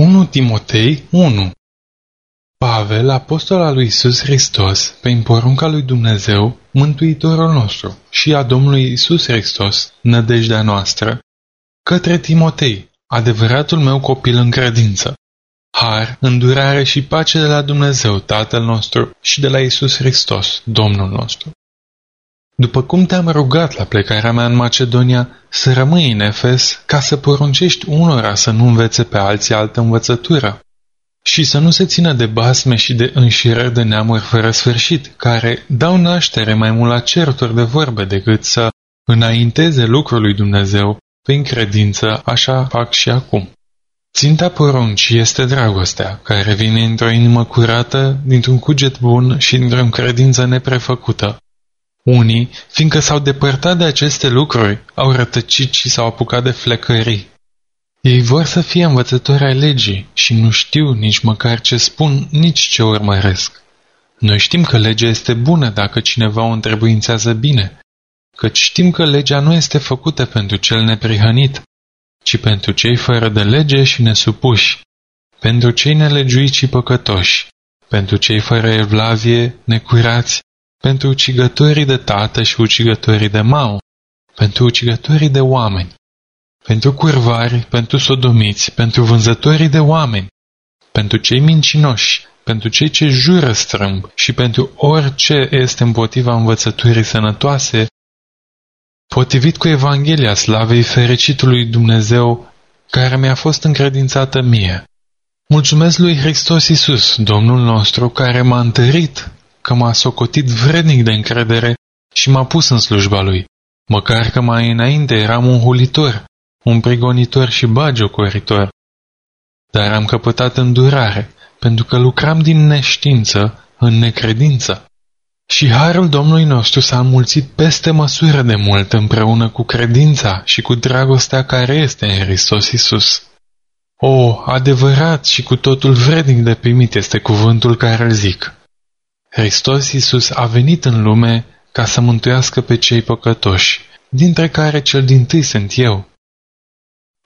1 Timotei 1 Pavel, apostol al lui Isus Hristos, prin porunca lui Dumnezeu, Mântuitorul nostru și a Domnului Isus Hristos, nădejdea noastră, către Timotei, adevăratul meu copil în credință. Har, îndurare și pace de la Dumnezeu, Tatăl nostru, și de la Isus Hristos, Domnul nostru. După cum te-am rugat la plecarea mea în Macedonia să rămâi în Efes ca să poruncești unora să nu învețe pe alții altă învățătură și să nu se țină de basme și de înșirări de neamuri fără sfârșit, care dau naștere mai mult la certuri de vorbe decât să înainteze lucrul lui Dumnezeu prin credință, așa fac și acum. Ținta poruncii este dragostea, care vine într-o inimă curată, dintr-un cuget bun și dintr-o credință neprefăcută. Unii, fiindcă s-au depărtat de aceste lucruri, au rătăcit și s-au apucat de flecării. Ei vor să fie învățători ai legii și nu știu nici măcar ce spun, nici ce urmăresc. Noi știm că legea este bună dacă cineva o întrebuințează bine, căci știm că legea nu este făcută pentru cel neprihănit, ci pentru cei fără de lege și nesupuși, pentru cei nelegiuiți și păcătoși, pentru cei fără evlavie, necurați, pentru ucigătorii de tată și ucigătorii de mau, pentru ucigătorii de oameni, pentru curvari, pentru sodomiți, pentru vânzătorii de oameni, pentru cei mincinoși, pentru cei ce jură strâmb și pentru orice este împotriva învățăturii sănătoase, potrivit cu Evanghelia slavei fericitului Dumnezeu care mi-a fost încredințată mie. Mulțumesc lui Hristos Iisus, Domnul nostru, care m-a întărit, că m-a socotit vrednic de încredere și m-a pus în slujba lui, măcar că mai înainte eram un hulitor, un prigonitor și bagiocoritor. Dar am căpătat îndurare, pentru că lucram din neștiință în necredință. Și harul Domnului nostru s-a înmulțit peste măsură de mult împreună cu credința și cu dragostea care este în Hristos Iisus. O, adevărat și cu totul vrednic de primit este cuvântul care îl zic. Hristos Iisus a venit în lume ca să mântuiască pe cei păcătoși, dintre care cel din tâi sunt eu.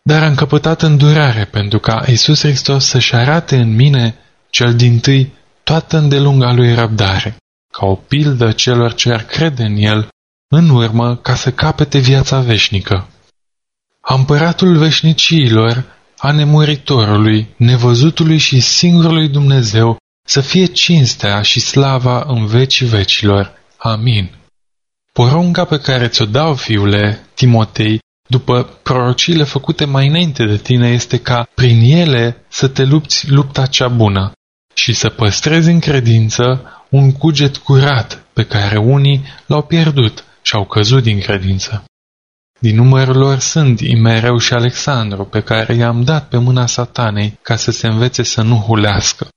Dar am căpătat îndurare pentru ca Iisus Hristos să-și arate în mine, cel din tâi, toată îndelunga lui răbdare ca o pildă celor ce ar crede în el, în urmă ca să capete viața veșnică. Împăratul veșniciilor, a nemuritorului, nevăzutului și singurului Dumnezeu, să fie cinstea și slava în vecii vecilor. Amin. Porunca pe care ți-o dau, fiule, Timotei, după prorociile făcute mai înainte de tine, este ca prin ele să te lupți lupta cea bună și să păstrezi în credință un cuget curat pe care unii l-au pierdut și au căzut din credință. Din numărul lor sunt Imereu și Alexandru, pe care i-am dat pe mâna satanei ca să se învețe să nu hulească.